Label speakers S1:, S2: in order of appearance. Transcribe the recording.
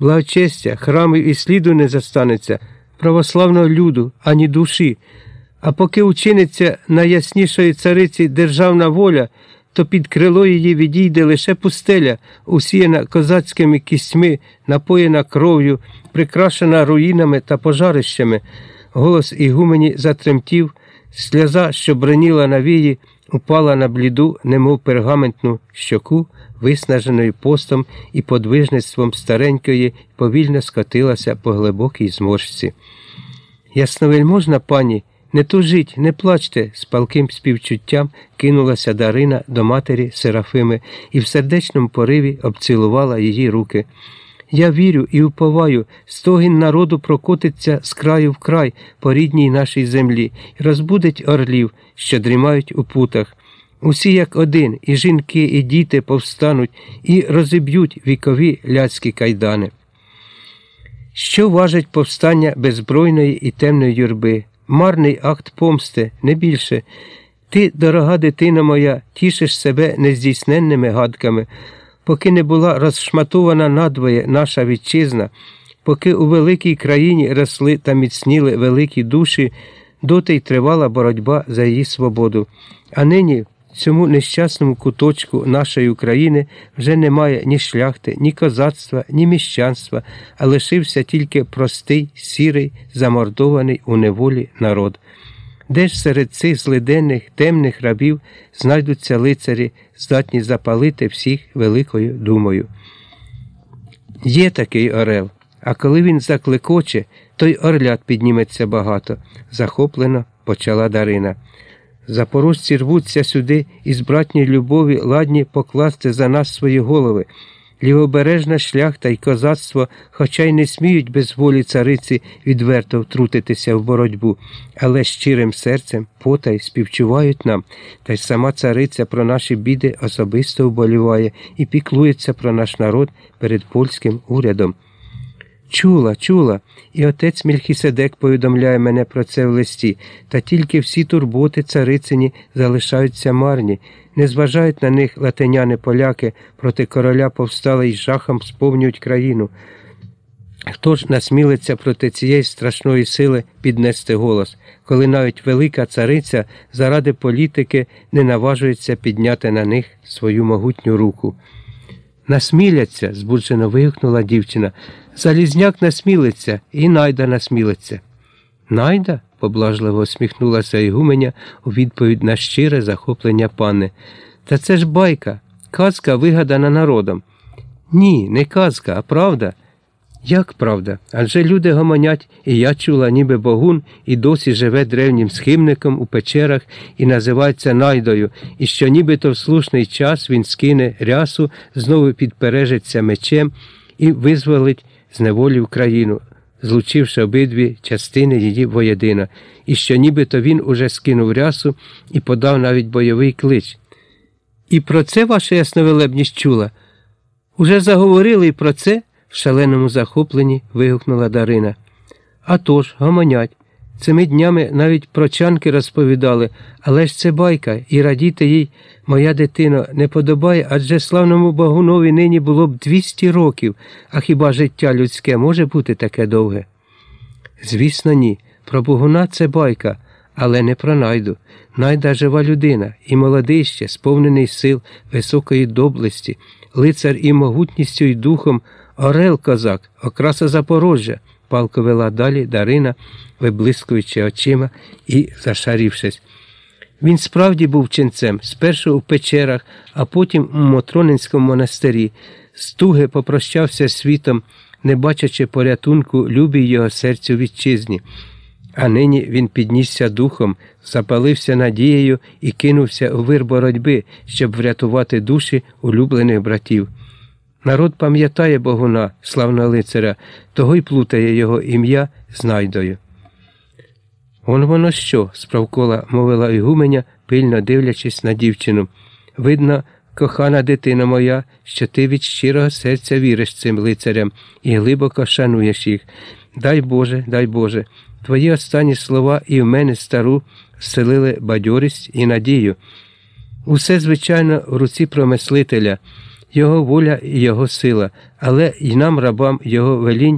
S1: благочестя, храмів і сліду не застанеться, православного люду, ані душі. А поки учиниться найяснішої цариці державна воля, то під крило її відійде лише пустеля, усіяна козацькими кістьми, напоєна кров'ю, прикрашена руїнами та пожарищами. Голос Ігумені затремтів, сльоза, що броніла на вії, упала на бліду, немов пергаментну щоку, виснаженою постом і подвижництвом старенької, повільно скотилася по глибокій зморшці. Ясновельможна пані, не тужіть, не плачте, з палким співчуттям кинулася Дарина до матері Серафими і в сердечному пориві обцілувала її руки. Я вірю і уповаю, стогін народу прокотиться з краю в край по рідній нашій землі і розбудить орлів, що дрімають у путах. Усі як один, і жінки, і діти повстануть і розіб'ють вікові ляцькі кайдани. Що важить повстання беззбройної і темної юрби? Марний акт помсти, не більше. Ти, дорога дитина моя, тішиш себе нездійсненними гадками, поки не була розшматована надвоє наша вітчизна, поки у великій країні росли та міцніли великі душі, доти й тривала боротьба за її свободу. А нині в цьому нещасному куточку нашої України вже немає ні шляхти, ні козацтва, ні міщанства, а лишився тільки простий, сірий, замордований у неволі народ. Де ж серед цих злиденних темних рабів знайдуться лицарі, здатні запалити всіх великою думою? Є такий орел, а коли він закликоче, то й орлят підніметься багато, захоплено почала Дарина. Запорожці рвуться сюди і з братньої любові ладні покласти за нас свої голови. Лівобережна шляхта й козацтво, хоча й не сміють без волі цариці відверто втрутитися в боротьбу, але щирим серцем потай співчувають нам, та й сама цариця про наші біди особисто вболіває і піклується про наш народ перед польським урядом. Чула, чула, і отець Мельхіседек повідомляє мене про це в листі, та тільки всі турботи царицині залишаються марні, не зважають на них латиняни поляки, проти короля повстали й жахом сповнюють країну. Хто ж насмілиться проти цієї страшної сили піднести голос, коли навіть велика цариця заради політики не наважується підняти на них свою могутню руку? Насміляться, збуджено вигукнула дівчина. Залізняк насмілиться і найда насмілиться. Найда? поблажливо усміхнулася Ігуменя у відповідь на щире захоплення пани. Та це ж байка, казка вигадана народом. Ні, не казка, а правда. Як правда? Адже люди гомонять, і я чула, ніби богун і досі живе древнім схимником у печерах і називається найдою, і що нібито в слушний час він скине рясу, знову підпережиться мечем і визволить з неволі в країну, злучивши обидві частини її воєдина, і що нібито він уже скинув рясу і подав навіть бойовий клич. І про це ваша ясновелебність чула? Уже заговорили і про це? В шаленому захопленні вигукнула Дарина. «А тож, гомонять. Цими днями навіть про чанки розповідали, але ж це байка, і радіти їй, моя дитино, не подобає, адже славному Багунові нині було б 200 років, а хіба життя людське може бути таке довге? Звісно, ні. Про Богуна це байка, але не про найду. Найда жива людина, і молодий ще, сповнений сил, високої доблесті, лицар і могутністю і духом, орел козак, окраса Запорожжя палко вела далі Дарина, виблискуючи очима і зашарівшись. Він справді був ченцем, спершу у печерах, а потім у Мотронинському монастирі. Стуги попрощався світом, не бачачи порятунку любій його серцю вітчизні. А нині він піднісся духом, запалився надією і кинувся у вир боротьби, щоб врятувати душі улюблених братів. Народ пам'ятає Богуна, славного лицаря, того й плутає його ім'я з найдою. Он воно що? справкола мовила Ігуменя, пильно дивлячись на дівчину. Видно, кохана дитина моя, що ти від щирого серця віриш цим лицарям і глибоко шануєш їх. Дай Боже, дай Боже, твої останні слова і в мене стару вселили бадьорість і надію. Усе, звичайно, в руці промислителя. Його воля і його сила, але й нам, рабам, його велінь